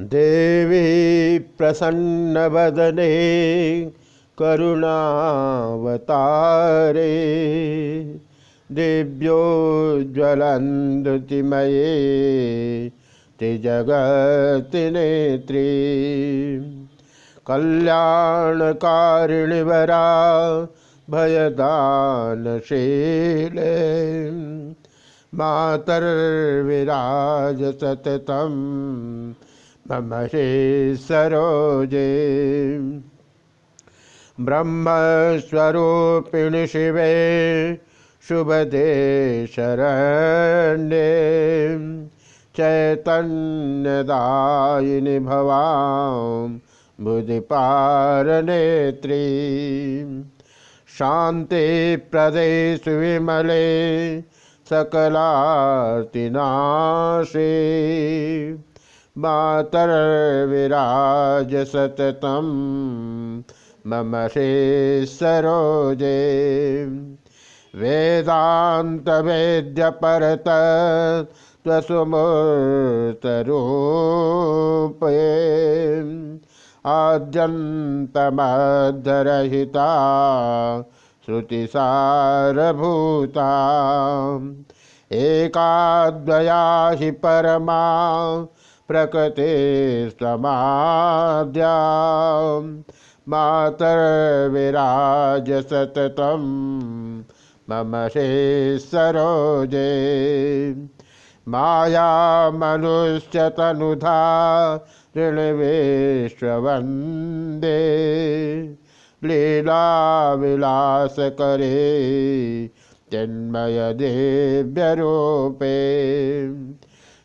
देवी प्रसन्नवदने करुणावतारे। दिव्योज्ज्वलन्दुतिमये त्रिजगत्नेत्री कल्याणकारिणिवरा भयदानशीले। मातर्विराज सततं मम सरोजे। ब्रह्मस्वरूपिणि शिवे शुभदे शरण्ये। चैतन्यदायिनि भवां बुधिपारनेत्री शान्तिप्रदे सुविमले सकलार्तिनाशे। मातर्विराज सततं मम सरोजे। वेदान्तवेद्यपरत त्वसुमूर्तरूपे आद्यन्तमद्धरहिता श्रुतिसारभूता। एकाद्वया हि परमा प्रकृते समाद्या मातर्विराज सततं मम सरोजे मायामनुष्यतनुधा ऋणवेश्ववन्दे लीलाविलासकरे जन्मयदेव्यरूपे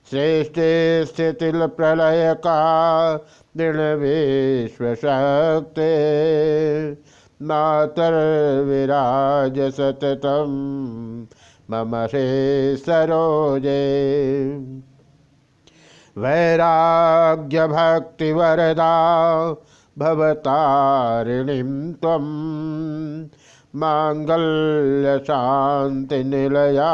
श्रेष्ठे स्थितिलप्रलयका दृढविश्वशक्ते मातर्विराज सततं मम सरोजे। वैराग्यभक्तिवरदा भवतारिणीं त्वं। माङ्गल्यशान्तिनिलया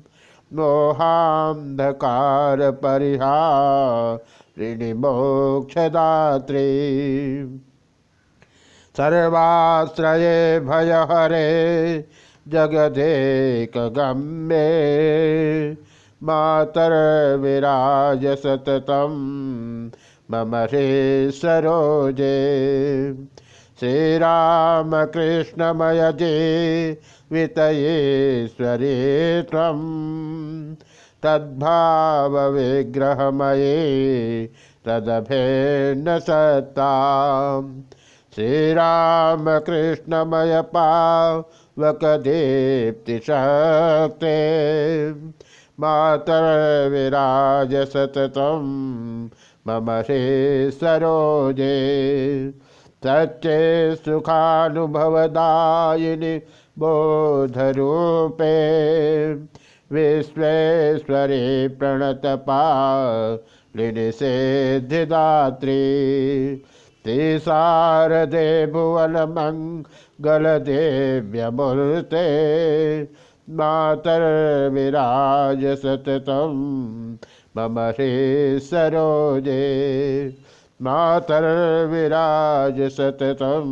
परमपावनसौम्यरूपे मोहान्धकारपरिहारिणि मोक्षदात्री। सर्वाश्रये भयहरे जगदेकगम्ये। मातर्विराज सततं मम सरोजे श्रीरामकृष्णमयजे वितयेश्वरे त्वं तद्भावविग्रहमये तदभेन्न सत्ताम् श्रीरामकृष्णमय पावकदीप्तिशक्ते मातर्विराज सततं मम सरोजे सच्चे सुखानुभवदायिनि बोधरूपे विश्वेश्वरे प्रणतपालिनिषेधिदात्री ते शारदे भुवनमङ्गलदेव्यमूर्ते मातर्विराज सततं मम सरोजे मातर्विराज सततम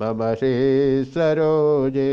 मम श्री सरोजे